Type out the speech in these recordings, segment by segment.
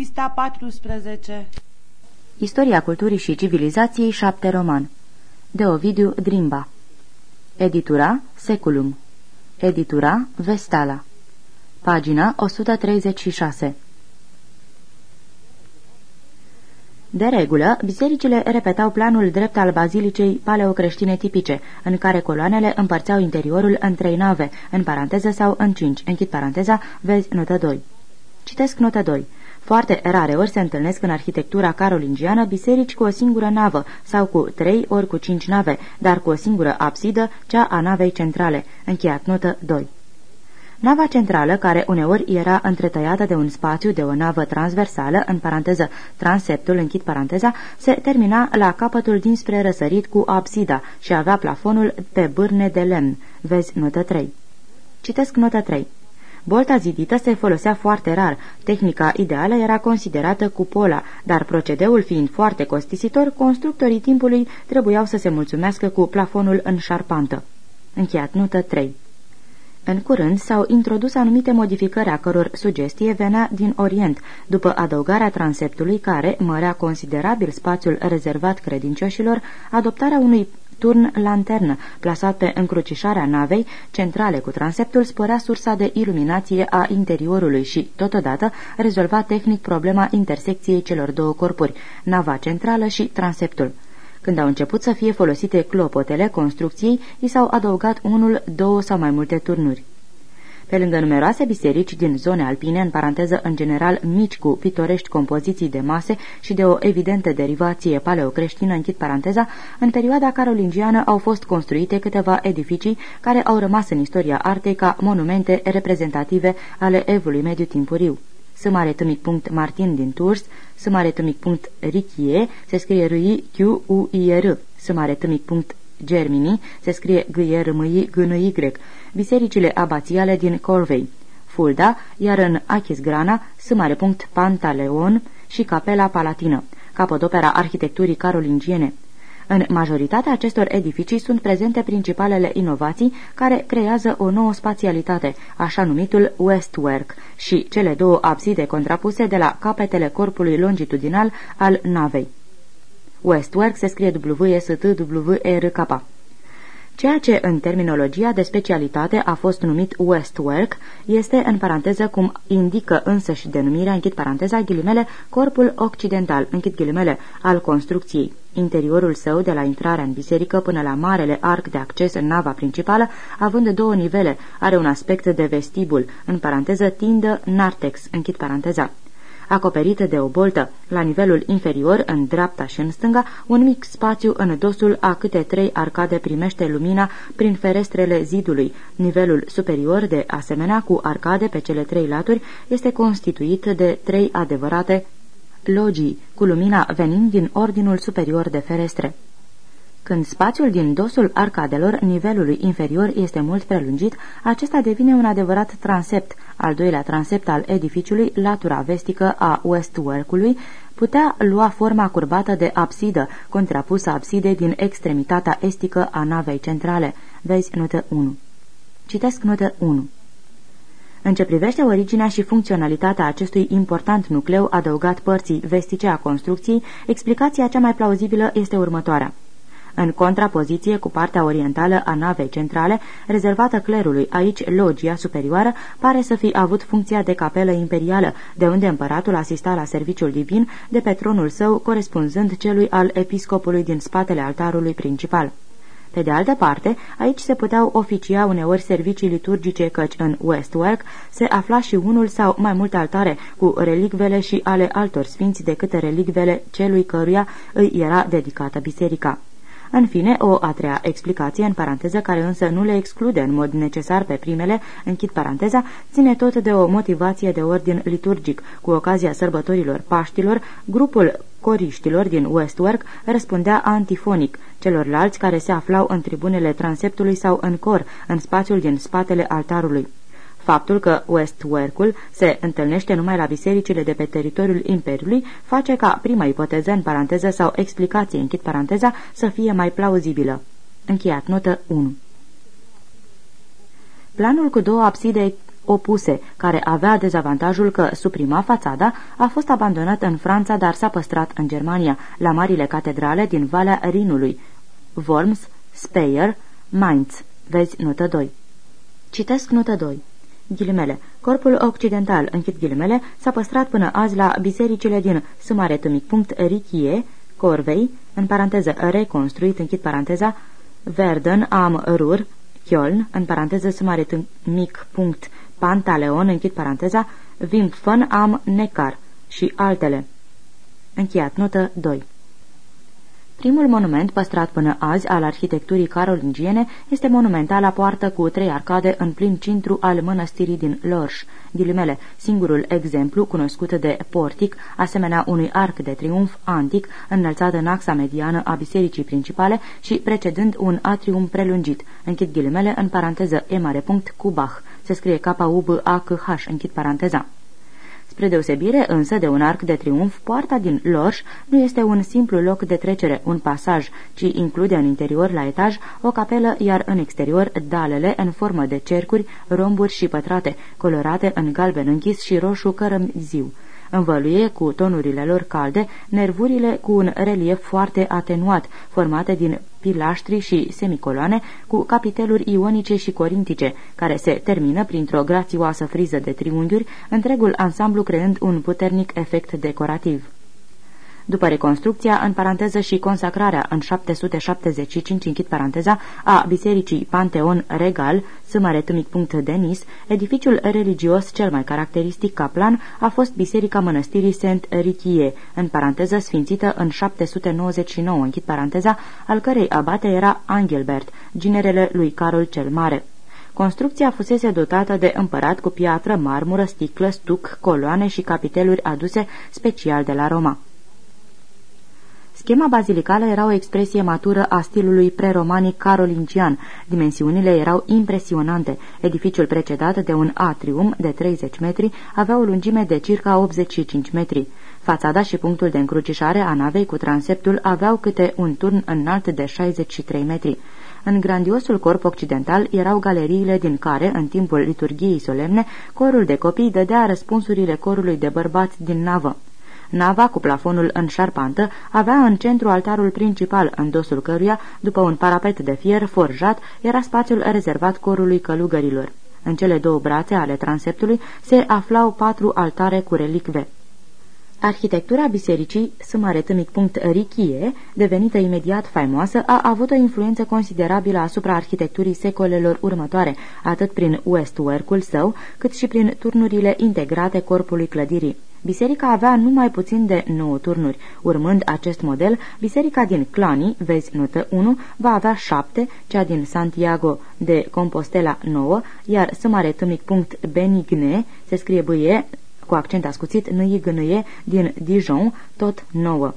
Pista 14 Istoria culturii și civilizației 7 roman. De Ovidiu Drimba. Editura Seculum. Editura Vestala. Pagina 136 De regulă, bisericile repetau planul drept al bazilicei paleocreștine tipice, în care coloanele împărțeau interiorul în trei nave, în paranteză sau în cinci, închid paranteza, vezi notă 2. Citesc notă 2. Foarte rare ori se întâlnesc în arhitectura carolingiană biserici cu o singură navă sau cu trei ori cu cinci nave, dar cu o singură absidă, cea a navei centrale. Încheiat notă 2. Nava centrală, care uneori era întretăiată de un spațiu de o navă transversală, în paranteză transeptul, închid paranteza, se termina la capătul dinspre răsărit cu absida și avea plafonul pe bârne de lemn. Vezi notă 3. Citesc notă 3. Bolta zidită se folosea foarte rar. Tehnica ideală era considerată cupola, dar procedeul fiind foarte costisitor, constructorii timpului trebuiau să se mulțumească cu plafonul în șarpantă. Încheiat notă 3. În curând s-au introdus anumite modificări a căror sugestie venea din Orient, după adăugarea transeptului care mărea considerabil spațiul rezervat credincioșilor, adoptarea unui turn lanternă, plasat pe încrucișarea navei, centrale cu transeptul, sporea sursa de iluminație a interiorului și, totodată, rezolva tehnic problema intersecției celor două corpuri, nava centrală și transeptul. Când au început să fie folosite clopotele construcției, i s-au adăugat unul, două sau mai multe turnuri. Pe lângă numeroase biserici din zone alpine, în paranteză în general mici cu pitorești compoziții de mase și de o evidentă derivație paleocreștină, închid paranteza, în perioada carolingiană au fost construite câteva edificii care au rămas în istoria artei ca monumente reprezentative ale evului mediu timpuriu. Martin din Tours, Richie, se scrie r i q u i r. Germini, se scrie g r m i g n y bisericile abațiale din Corvey, Fulda, iar în Achisgrana, Pantaleon și Capela Palatină, capodopera arhitecturii carolingiene. În majoritatea acestor edificii sunt prezente principalele inovații care creează o nouă spațialitate, așa numitul Westwork, și cele două abside contrapuse de la capetele corpului longitudinal al navei. Westwork se scrie W-S-T-W-R-K. Ceea ce în terminologia de specialitate a fost numit Westwork este, în paranteză, cum indică însă și denumirea, închid paranteza, ghilimele, corpul occidental, închid ghilimele, al construcției. Interiorul său, de la intrarea în biserică până la marele arc de acces în nava principală, având două nivele, are un aspect de vestibul, în paranteză tindă nartex, închid paranteza acoperită de o boltă, la nivelul inferior, în dreapta și în stânga, un mic spațiu în dosul a câte trei arcade primește lumina prin ferestrele zidului. Nivelul superior, de asemenea cu arcade pe cele trei laturi, este constituit de trei adevărate logii, cu lumina venind din ordinul superior de ferestre. Când spațiul din dosul arcadelor nivelului inferior este mult prelungit, acesta devine un adevărat transept. Al doilea transept al edificiului, latura vestică a Westwork-ului, putea lua forma curbată de absidă, contrapusă absidei din extremitatea estică a navei centrale. Vezi notă 1. Citesc notă 1. În ce privește originea și funcționalitatea acestui important nucleu adăugat părții vestice a construcției, explicația cea mai plauzibilă este următoarea. În contrapoziție cu partea orientală a navei centrale, rezervată clerului, aici logia superioară, pare să fi avut funcția de capelă imperială, de unde împăratul asista la serviciul divin de pe tronul său, corespunzând celui al episcopului din spatele altarului principal. Pe de altă parte, aici se puteau oficia uneori servicii liturgice căci în Westwork se afla și unul sau mai multe altare cu relicvele și ale altor sfinți decât relicvele celui căruia îi era dedicată biserica. În fine, o a treia explicație, în paranteză, care însă nu le exclude în mod necesar pe primele, închid paranteza, ține tot de o motivație de ordin liturgic. Cu ocazia sărbătorilor Paștilor, grupul coriștilor din Westwork răspundea antifonic celorlalți care se aflau în tribunele transeptului sau în cor, în spațiul din spatele altarului. Faptul că Westwork-ul se întâlnește numai la bisericile de pe teritoriul Imperiului face ca prima ipoteză în paranteză sau explicație închid paranteza să fie mai plauzibilă. Încheiat notă 1 Planul cu două abside opuse, care avea dezavantajul că suprima fațada a fost abandonat în Franța, dar s-a păstrat în Germania, la marile catedrale din Valea Rinului, Worms, Speyer, Mainz. Vezi notă 2. Citesc notă 2. Ghilimele. Corpul occidental, închid ghilimele, s-a păstrat până azi la bisericile din Richie, Corvei, în paranteză reconstruit, închid paranteza, Verden am Rur, Köln, în paranteză mic punct Pantaleon, închid paranteza, Wimpfen am Neckar și altele. Încheiat notă 2. Primul monument păstrat până azi al arhitecturii carolingiene este monumentala poartă cu trei arcade în plin centru al mănăstirii din Lorș. Ghilimele, singurul exemplu cunoscut de portic, asemenea unui arc de triumf antic, înălțat în axa mediană a bisericii principale și precedând un atrium prelungit. Închid ghilimele în paranteză e mare punct cu Bach. Se scrie K-U-B-A-C-H, închid paranteza. Spre deosebire însă de un arc de triumf, poarta din Lorș nu este un simplu loc de trecere, un pasaj, ci include în interior la etaj o capelă, iar în exterior dalele în formă de cercuri, romburi și pătrate, colorate în galben închis și roșu cărămziu învăluie cu tonurile lor calde nervurile cu un relief foarte atenuat, formate din pilaștri și semicoloane cu capiteluri ionice și corintice, care se termină printr-o grațioasă friză de triunghiuri, întregul ansamblu creând un puternic efect decorativ. După reconstrucția, în paranteză și consacrarea în 775, închid paranteza, a Bisericii Panteon Regal, punct Denis, edificiul religios cel mai caracteristic ca plan a fost Biserica Mănăstirii Saint Richie, în paranteză sfințită în 799, închid paranteza, al cărei abate era Angelbert, ginerele lui Carol cel Mare. Construcția fusese dotată de împărat cu piatră, marmură, sticlă, stuc, coloane și capiteluri aduse special de la Roma. Schema bazilicală era o expresie matură a stilului preromanic carolingian. Dimensiunile erau impresionante. Edificiul precedat de un atrium de 30 metri avea o lungime de circa 85 metri. Fațada și punctul de încrucișare a navei cu transeptul aveau câte un turn înalt de 63 metri. În grandiosul corp occidental erau galeriile din care, în timpul liturgiei solemne, corul de copii dădea răspunsurile corului de bărbați din navă. Nava, cu plafonul în șarpantă, avea în centru altarul principal, în dosul căruia, după un parapet de fier forjat, era spațiul rezervat corului călugărilor. În cele două brațe ale transeptului se aflau patru altare cu relicve. Arhitectura bisericii, Richie, devenită imediat faimoasă, a avut o influență considerabilă asupra arhitecturii secolelor următoare, atât prin westwork-ul său, cât și prin turnurile integrate corpului clădirii. Biserica avea numai puțin de 9 turnuri. Urmând acest model, biserica din Clani, vezi notă 1, va avea 7, cea din Santiago de Compostela 9, iar punct Benigne, se scrie bâie cu accent ascuțit nâie din Dijon, tot 9.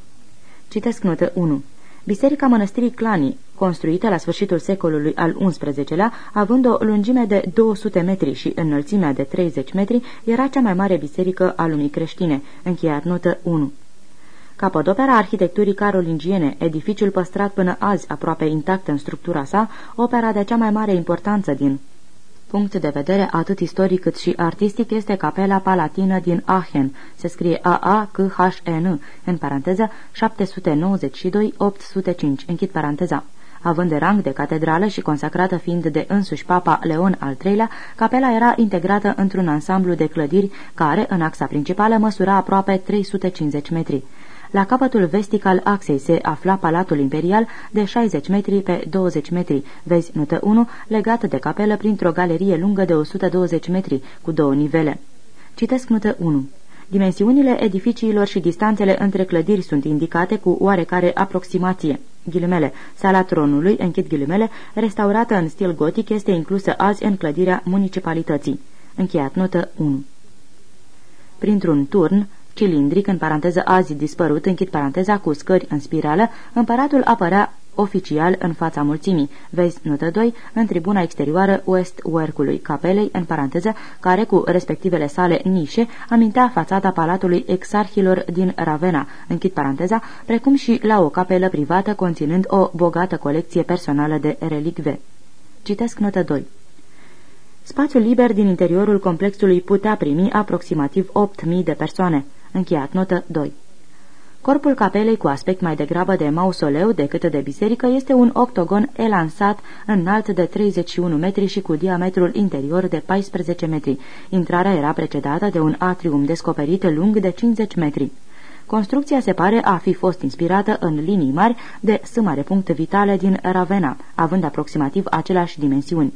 Citesc notă 1. Biserica Mănăstirii Clani, construită la sfârșitul secolului al XI-lea, având o lungime de 200 metri și înălțimea de 30 metri, era cea mai mare biserică a lumii creștine. Încheiat notă 1. Capodopera arhitecturii carolingiene, edificiul păstrat până azi aproape intact în structura sa, opera de cea mai mare importanță din punct de vedere atât istoric cât și artistic este capela palatină din Aachen, se scrie A-A-C-H-N, în paranteză 792-805, închid paranteza. Având de rang de catedrală și consacrată fiind de însuși Papa Leon al III-lea, capela era integrată într-un ansamblu de clădiri care, în axa principală, măsura aproape 350 metri. La capătul vestic al axei se afla Palatul Imperial de 60 metri pe 20 metri, vezi notă 1, legată de capelă printr-o galerie lungă de 120 metri, cu două nivele. Citesc notă 1. Dimensiunile edificiilor și distanțele între clădiri sunt indicate cu oarecare aproximație. Ghilimele, sala tronului, închid ghilimele, restaurată în stil gotic, este inclusă azi în clădirea municipalității. Încheiat notă 1. Printr-un turn, cilindric, în paranteză azi dispărut, închid paranteza cu scări în spirală, împăratul apărea oficial în fața mulțimii. Vezi notă 2 în tribuna exterioară West-Workului, capelei, în paranteză, care cu respectivele sale nișe amintea fațada palatului exarhilor din Ravenna, închid paranteza, precum și la o capelă privată conținând o bogată colecție personală de relicve. Citesc notă 2. Spațiul liber din interiorul complexului putea primi aproximativ 8.000 de persoane. Încheiat notă 2. Corpul capelei, cu aspect mai degrabă de mausoleu decât de biserică, este un octogon elansat înalt de 31 metri și cu diametrul interior de 14 metri. Intrarea era precedată de un atrium descoperit lung de 50 metri. Construcția se pare a fi fost inspirată în linii mari de sâmare vitale din Ravenna, având aproximativ aceleași dimensiuni.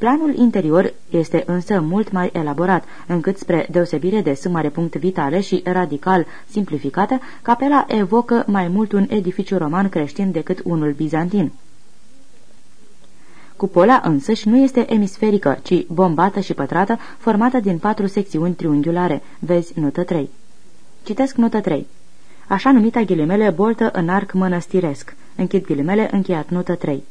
Planul interior este însă mult mai elaborat, încât spre deosebire de sumare punct vitale și radical simplificată, capela evocă mai mult un edificiu roman creștin decât unul bizantin. Cupola însăși nu este emisferică, ci bombată și pătrată, formată din patru secțiuni triunghiulare. Vezi notă 3. Citesc notă 3. Așa numita ghilimele boltă în arc mănăstiresc. Închid ghilimele, încheiat notă 3.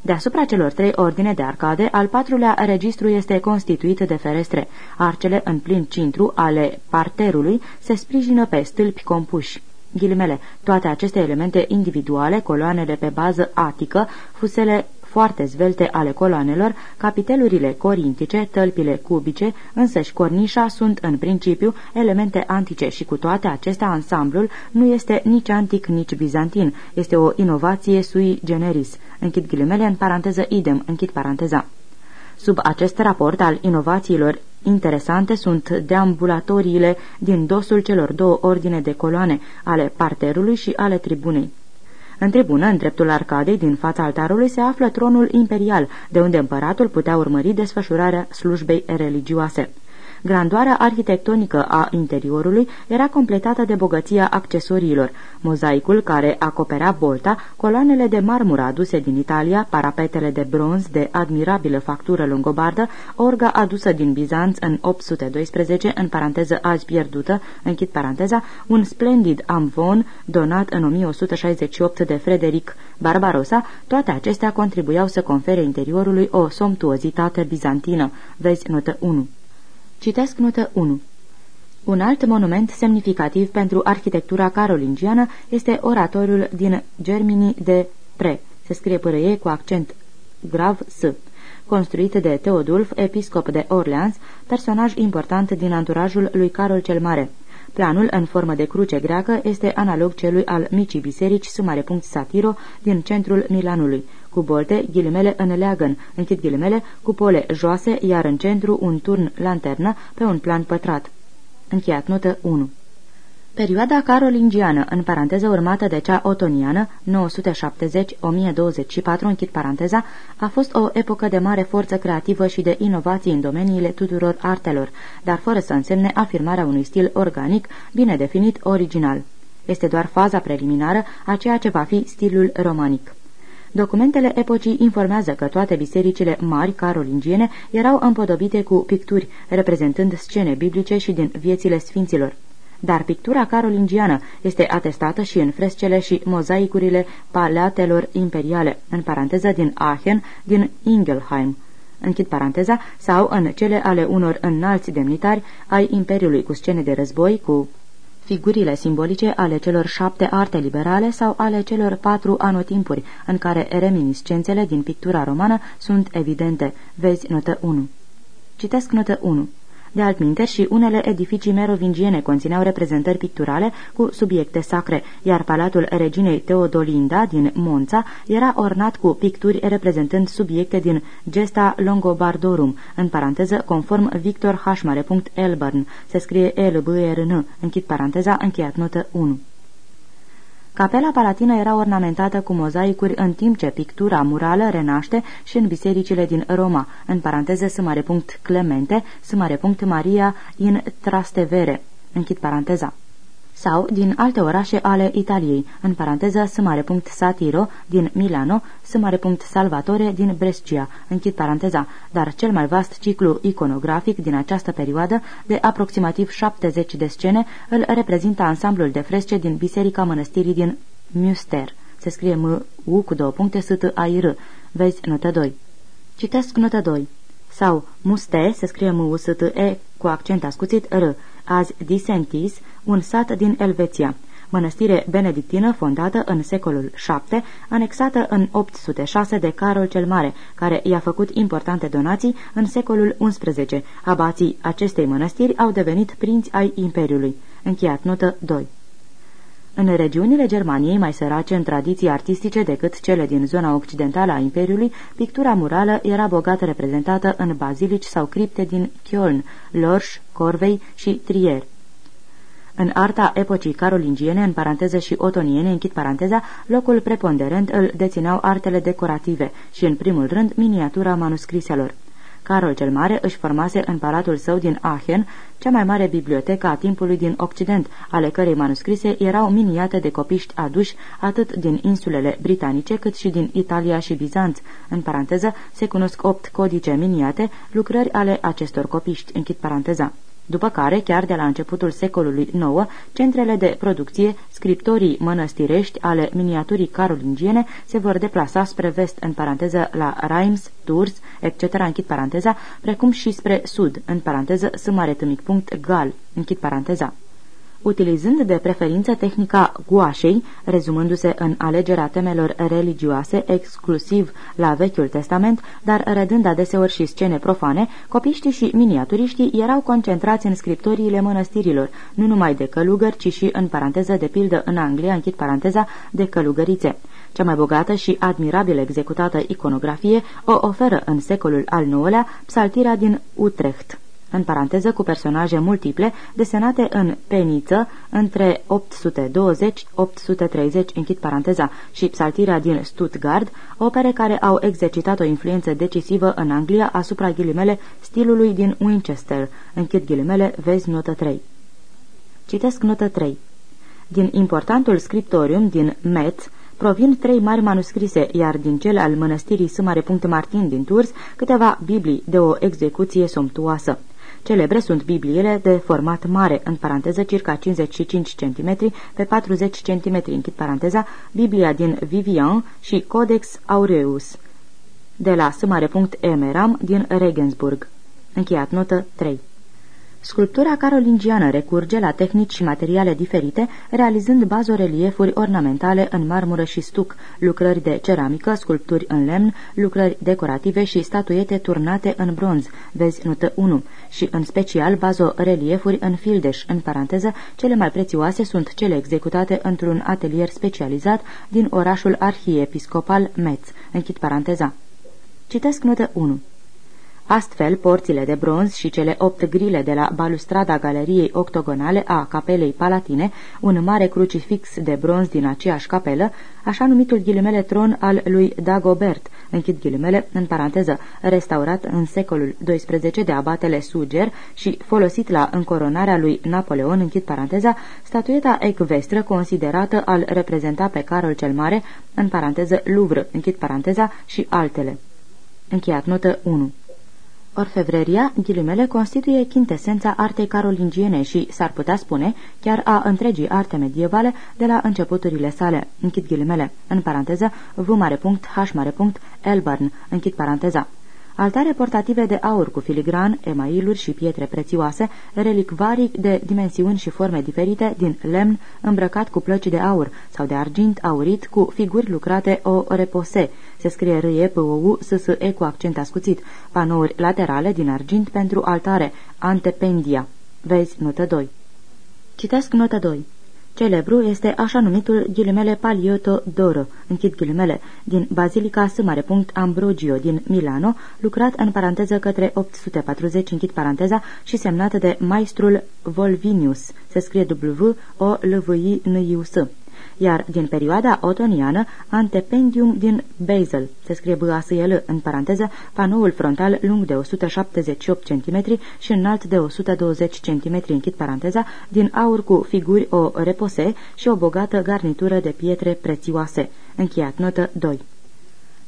Deasupra celor trei ordine de arcade, al patrulea registru este constituit de ferestre. Arcele în plin cintru ale parterului se sprijină pe stâlpi compuși. Ghilimele, toate aceste elemente individuale, coloanele pe bază atică, fusele foarte zvelte ale coloanelor, capitelurile corintice, tălpile cubice, însăși cornișa sunt în principiu elemente antice și cu toate acestea ansamblul nu este nici antic, nici bizantin. Este o inovație sui generis. Închid ghilimele în paranteză idem, închid paranteza. Sub acest raport al inovațiilor interesante sunt deambulatoriile din dosul celor două ordine de coloane, ale parterului și ale tribunei. În tribună, în dreptul arcadei, din fața altarului, se află tronul imperial, de unde împăratul putea urmări desfășurarea slujbei religioase. Grandoarea arhitectonică a interiorului era completată de bogăția accesoriilor, mozaicul care acoperea bolta, coloanele de marmură aduse din Italia, parapetele de bronz de admirabilă factură lungobardă, orga adusă din Bizanț în 812, în paranteză azi pierdută, închid paranteza, un splendid amvon donat în 1168 de Frederic Barbarossa, toate acestea contribuiau să confere interiorului o somptuozitate bizantină. Vezi notă 1. Citesc notă 1. Un alt monument semnificativ pentru arhitectura carolingiană este oratoriul din Germini de Pre. Se scrie părăie cu accent grav S. Construit de Teodulf, episcop de Orleans, personaj important din anturajul lui Carol cel Mare. Planul, în formă de cruce greacă, este analog celui al micii biserici Sumare punct Satiro din centrul Milanului cu bolte, ghilimele în leagăn, închid ghilimele, cu pole joase, iar în centru un turn lanternă pe un plan pătrat. Încheiat notă 1 Perioada carolingiană, în paranteză urmată de cea otoniană, 970-1024, închid paranteza, a fost o epocă de mare forță creativă și de inovații în domeniile tuturor artelor, dar fără să însemne afirmarea unui stil organic, bine definit, original. Este doar faza preliminară a ceea ce va fi stilul romanic. Documentele epocii informează că toate bisericile mari carolingiene erau împodobite cu picturi, reprezentând scene biblice și din viețile sfinților. Dar pictura carolingiană este atestată și în frescele și mozaicurile paleatelor imperiale, în paranteză din Aachen, din Ingelheim, închid paranteza, sau în cele ale unor înalți demnitari ai Imperiului cu scene de război, cu figurile simbolice ale celor șapte arte liberale sau ale celor patru anotimpuri, în care reminiscențele din pictura romană sunt evidente. Vezi notă 1. Citesc notă 1. De altminteri și unele edificii merovingiene conțineau reprezentări picturale cu subiecte sacre, iar palatul reginei Teodolinda din Monța era ornat cu picturi reprezentând subiecte din Gesta Longobardorum, în paranteză conform Victor H. Elburn, se scrie L B R N, închid paranteza, încheiat notă 1. Capela palatină era ornamentată cu mozaicuri în timp ce pictura murală renaște și în bisericile din Roma, în paranteză punct Clemente, punct Maria in Trastevere. Închid paranteza sau din alte orașe ale Italiei, în paranteză Satiro din Milano, Salvatore din Brescia, închid paranteza, dar cel mai vast ciclu iconografic din această perioadă, de aproximativ 70 de scene, îl reprezintă ansamblul de fresce din Biserica Mănăstirii din Münster. Se scrie M, U cu două puncte, S, T, A, I, R. Vezi notă 2. Citesc notă 2. Sau Muste, se scrie M, U, S, T, E, cu accent ascuțit, R. Azi Disentis, un sat din Elveția. mănăstire benedictină fondată în secolul VII, anexată în 806 de Carol cel Mare, care i-a făcut importante donații în secolul XI. Abații acestei mănăstiri au devenit prinți ai Imperiului. Încheiat notă 2. În regiunile Germaniei mai sărace în tradiții artistice decât cele din zona occidentală a Imperiului, pictura murală era bogat reprezentată în bazilici sau cripte din Köln, Lorsch, Corvei și Trier. În arta epocii carolingiene, în paranteză și otoniene, închid paranteza, locul preponderent îl dețineau artele decorative și, în primul rând, miniatura manuscriselor. Carol cel Mare își formase în palatul său din Aachen cea mai mare bibliotecă a timpului din Occident, ale cărei manuscrise erau miniate de copiști aduși atât din insulele britanice cât și din Italia și Bizanț. În paranteză se cunosc opt codice miniate, lucrări ale acestor copiști, închid paranteza după care, chiar de la începutul secolului IX, centrele de producție, scriptorii mănăstirești ale miniaturii carolingiene se vor deplasa spre vest, în paranteză la Reims, Tours, etc., închid paranteza, precum și spre sud, în paranteză, punct gal, închid paranteza utilizând de preferință tehnica guașei, rezumându-se în alegerea temelor religioase exclusiv la Vechiul Testament, dar redând adeseori și scene profane, copiștii și miniaturiștii erau concentrați în scriptoriile mănăstirilor, nu numai de călugări, ci și, în paranteză, de pildă în Anglia, închid paranteza, de călugărițe. Cea mai bogată și admirabil executată iconografie o oferă în secolul al IX-lea psaltirea din Utrecht în paranteză cu personaje multiple, desenate în peniță între 820-830, închid paranteza, și psaltirea din Stuttgart, opere care au exercitat o influență decisivă în Anglia asupra ghilimele stilului din Winchester, închid ghilimele, vezi notă 3. Citesc notă 3. Din importantul scriptorium din Metz, provin trei mari manuscrise, iar din cel al mănăstirii S. Martin din Tours, câteva biblii de o execuție somptuoasă. Celebre sunt Bibliile de format mare, în paranteză circa 55 cm pe 40 cm, închid paranteza, Biblia din Vivian și Codex Aureus, de la Emeram din Regensburg. Încheiat notă 3. Sculptura carolingiană recurge la tehnici și materiale diferite, realizând bazoreliefuri ornamentale în marmură și stuc, lucrări de ceramică, sculpturi în lemn, lucrări decorative și statuete turnate în bronz, vezi notă 1, și în special bazoreliefuri în fildeș, în paranteză, cele mai prețioase sunt cele executate într-un atelier specializat din orașul arhiepiscopal Metz, închid paranteza. Citesc notă 1. Astfel, porțile de bronz și cele opt grile de la balustrada galeriei octogonale a capelei palatine, un mare crucifix de bronz din aceeași capelă, așa numitul ghilimele tron al lui Dagobert, închid ghilimele, în paranteză, restaurat în secolul XII de abatele Suger și folosit la încoronarea lui Napoleon, închid paranteza, statueta ecvestră considerată al reprezenta pe Carol cel Mare, în paranteză Louvre, închid paranteza, și altele. Încheiat notă 1 Orfevreria, ghilimele, constituie chintesența artei carolingiene și, s-ar putea spune, chiar a întregii arte medievale de la începuturile sale, închid ghilimele, în paranteză, v mare punct, h mare punct, Elburn, închid paranteza. Altare portative de aur cu filigran, emailuri și pietre prețioase, relicvarii de dimensiuni și forme diferite, din lemn îmbrăcat cu plăci de aur sau de argint aurit cu figuri lucrate o repose. Se scrie râie p o u s s e cu accent ascuțit. Panouri laterale din argint pentru altare, antependia. Vezi notă 2. Citesc notă 2. Celebru este așa numitul ghilimele Paliotto d'Oro, închid ghilimele, din Bazilica S. Ambrogio din Milano, lucrat în paranteză către 840, închid paranteza, și semnat de maestrul Volvinius, se scrie W-O-L-V-I-N-I-U-S iar din perioada otoniană, Antependium din Basel, se scrie b a s l în paranteză, panoul frontal lung de 178 cm și înalt de 120 cm, închid paranteza, din aur cu figuri o repose și o bogată garnitură de pietre prețioase. Încheiat notă 2.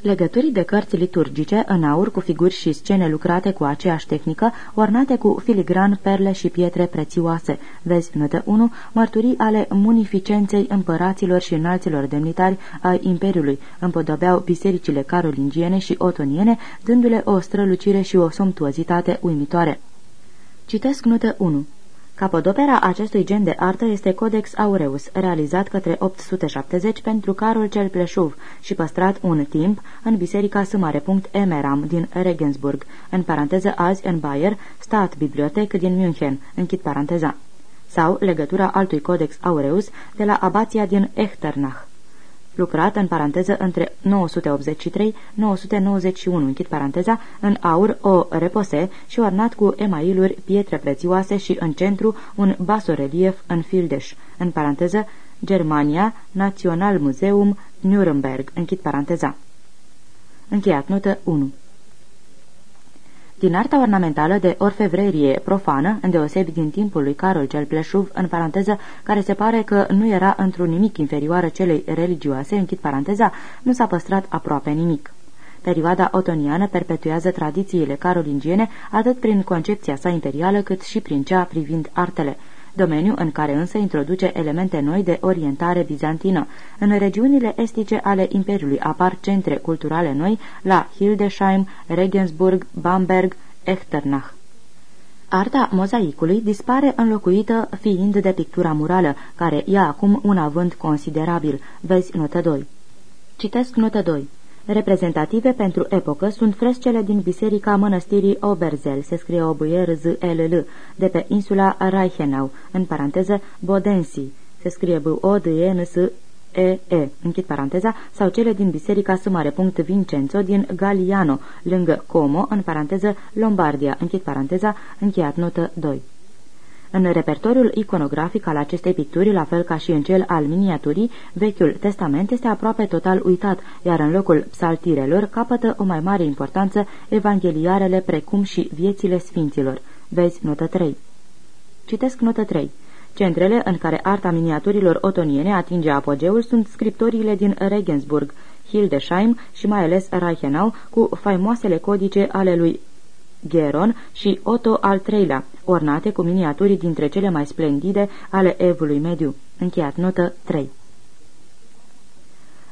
Legăturii de cărți liturgice în aur cu figuri și scene lucrate cu aceeași tehnică, ornate cu filigran, perle și pietre prețioase. Vezi notă 1, mărturii ale munificenței împăraților și înalților demnitari ai Imperiului, împodobeau bisericile carolingiene și otoniene, dându-le o strălucire și o somptuozitate uimitoare. Citesc notă 1. Capodopera acestui gen de artă este Codex Aureus, realizat către 870 pentru Carol cel Pleșuv și păstrat un timp în biserica S. Emeram din Regensburg, în paranteză azi în Bayer, stat bibliotec din München, închid paranteza, sau legătura altui Codex Aureus de la abația din Echternach lucrat în paranteză între 983-991, închid paranteza, în aur o repose și ornat cu emailuri, pietre prețioase și în centru un basorelief în fildeș, în paranteză Germania, National Museum, Nuremberg, închid paranteza. Încheiat notă 1 din arta ornamentală de orfevrerie profană, îndeosebi din timpul lui Carol cel Pleșuv, în paranteză, care se pare că nu era într-un nimic inferioară celei religioase, închid paranteza, nu s-a păstrat aproape nimic. Perioada otoniană perpetuează tradițiile carolingiene atât prin concepția sa imperială cât și prin cea privind artele domeniu în care însă introduce elemente noi de orientare bizantină. În regiunile estice ale Imperiului apar centre culturale noi la Hildesheim, Regensburg, Bamberg, Echternach. Arta mozaicului dispare înlocuită fiind de pictura murală, care ia acum un avânt considerabil. Vezi notă 2. Citesc notă 2. Reprezentative pentru epocă sunt frescele din biserica mănăstirii Oberzel, se scrie o z l l de pe insula Reichenau, în paranteză Bodensi, se scrie b o d e n s e e, închid paranteza, sau cele din biserica S. Vincenzo din Galiano, lângă Como, în paranteză Lombardia, închid paranteza, încheiat notă 2. În repertoriul iconografic al acestei picturi, la fel ca și în cel al miniaturii, Vechiul Testament este aproape total uitat, iar în locul psaltirelor capătă o mai mare importanță evangheliarele precum și viețile sfinților. Vezi notă 3. Citesc notă 3. Centrele în care arta miniaturilor otoniene atinge apogeul sunt scriptoriile din Regensburg, Hildesheim și mai ales Reichenau, cu faimoasele codice ale lui Geron și Otto al III-lea, ornate cu miniaturi dintre cele mai splendide ale evului mediu. Încheiat notă 3.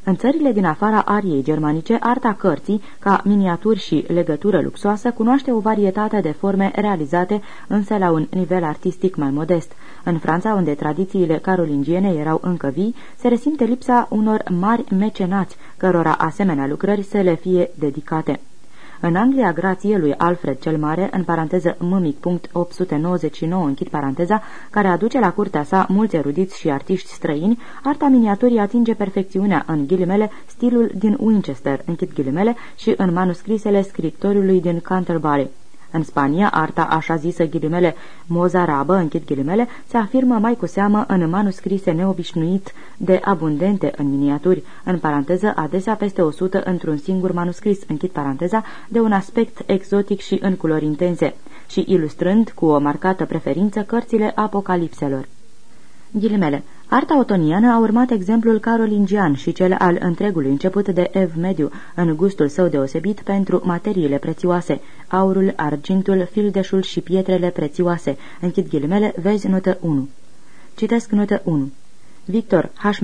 În țările din afara ariei germanice, arta cărții, ca miniaturi și legătură luxoasă, cunoaște o varietate de forme realizate însă la un nivel artistic mai modest. În Franța, unde tradițiile carolingiene erau încă vii, se resimte lipsa unor mari mecenați, cărora asemenea lucrări să le fie dedicate. În Anglia, grație lui Alfred cel Mare, în paranteză mâmic.899, închid paranteza, care aduce la curtea sa mulți erudiți și artiști străini, arta miniaturii atinge perfecțiunea în ghilimele stilul din Winchester, închid ghilimele, și în manuscrisele scriptoriului din Canterbury. În Spania, arta așa zisă ghilimele mozarabă, închid ghilimele, se afirmă mai cu seamă în manuscrise neobișnuit de abundente în miniaturi, în paranteză adesea peste 100 într-un singur manuscris, închid paranteza, de un aspect exotic și în culori intense, și ilustrând cu o marcată preferință cărțile apocalipselor. Ghilimele. Arta otoniană a urmat exemplul carolingian și cel al întregului început de Ev Mediu, în gustul său deosebit pentru materiile prețioase, aurul, argintul, fildeșul și pietrele prețioase. Închid ghilimele, vezi notă 1. Citesc notă 1. Victor H.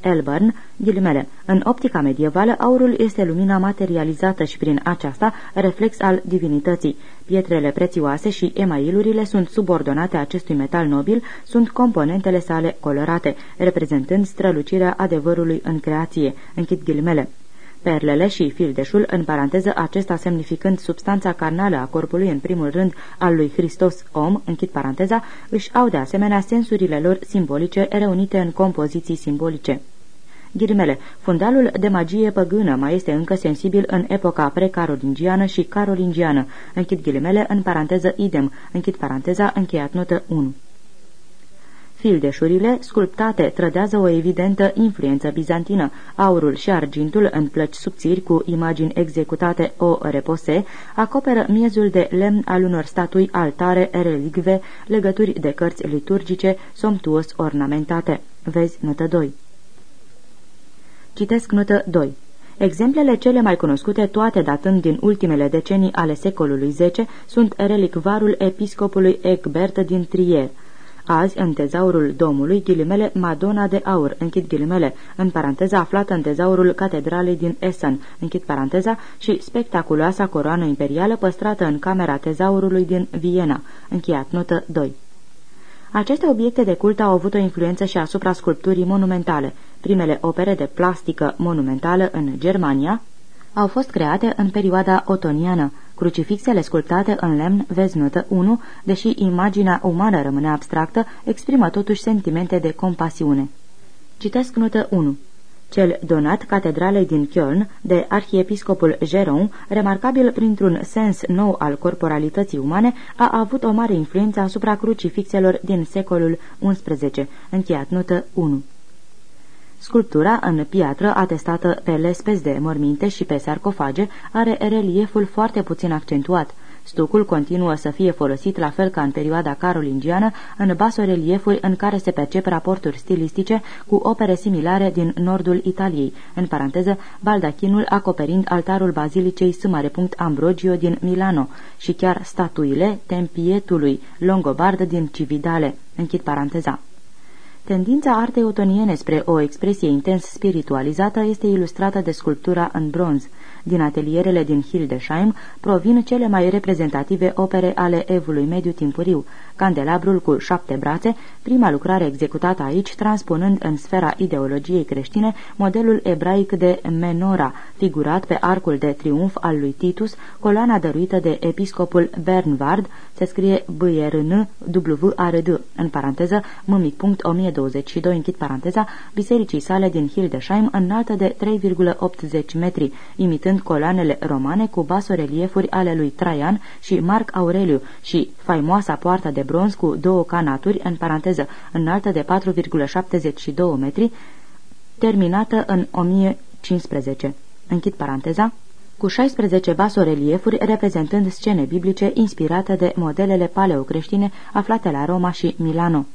Elburn, ghilimele, în optica medievală, aurul este lumina materializată și prin aceasta reflex al divinității. Pietrele prețioase și emailurile sunt subordonate acestui metal nobil, sunt componentele sale colorate, reprezentând strălucirea adevărului în creație. Închid ghilimele perlele și fildeșul, în paranteză acesta semnificând substanța carnală a corpului în primul rând al lui Hristos om, închid paranteza, își au de asemenea sensurile lor simbolice reunite în compoziții simbolice. Ghirimele, fundalul de magie păgână mai este încă sensibil în epoca precarolingiană și carolingiană. Închid ghilimele, în paranteză idem, închid paranteza, încheiat notă 1. Fildeșurile, sculptate, trădează o evidentă influență bizantină. Aurul și argintul, în plăci subțiri cu imagini executate o repose, acoperă miezul de lemn al unor statui, altare, relicve, legături de cărți liturgice, somptuos ornamentate. Vezi notă 2. Citesc notă 2. Exemplele cele mai cunoscute, toate datând din ultimele decenii ale secolului X, sunt relicvarul episcopului Egbert din Trier, Azi, în tezaurul domului, ghilimele Madonna de Aur, închid ghilimele, în paranteza aflată în tezaurul catedralei din Essen, închid paranteza, și spectaculoasa coroană imperială păstrată în camera tezaurului din Viena, încheiat notă 2. Aceste obiecte de cult au avut o influență și asupra sculpturii monumentale. Primele opere de plastică monumentală în Germania au fost create în perioada otoniană. Crucifixele sculptate în lemn, vezi notă 1, deși imaginea umană rămâne abstractă, exprimă totuși sentimente de compasiune. Citesc notă 1 cel donat catedralei din Köln de arhiepiscopul Jeron, remarcabil printr-un sens nou al corporalității umane, a avut o mare influență asupra crucifixelor din secolul XI. Încheiat notă 1. Sculptura în piatră, atestată pe lespezi de morminte și pe sarcofage, are relieful foarte puțin accentuat. Stucul continuă să fie folosit la fel ca în perioada carolingiană în basoreliefuri în care se percep raporturi stilistice cu opere similare din nordul Italiei, în paranteză baldachinul acoperind altarul bazilicei S. Ambrogio din Milano și chiar statuile tempietului Longobard din Cividale, închid paranteza. Tendința artei otoniene spre o expresie intens spiritualizată este ilustrată de sculptura în bronz. Din atelierele din Hildesheim provin cele mai reprezentative opere ale evului mediu timpuriu, Candelabrul cu șapte brațe, prima lucrare executată aici, transpunând în sfera ideologiei creștine modelul ebraic de menora, figurat pe arcul de triumf al lui Titus, coloana dăruită de episcopul Bernward, se scrie b r n w a r d în paranteză, m.1222, închid paranteza, bisericii sale din Hildesheim, înaltă de 3,80 metri, imitând coloanele romane cu basoreliefuri ale lui Traian și Marc Aureliu și faimoasa poartă de bronz cu două canaturi, în paranteză, înaltă de 4,72 metri, terminată în 1015. Închid paranteza cu 16 basoreliefuri reprezentând scene biblice inspirate de modelele paleocreștine aflate la Roma și Milano.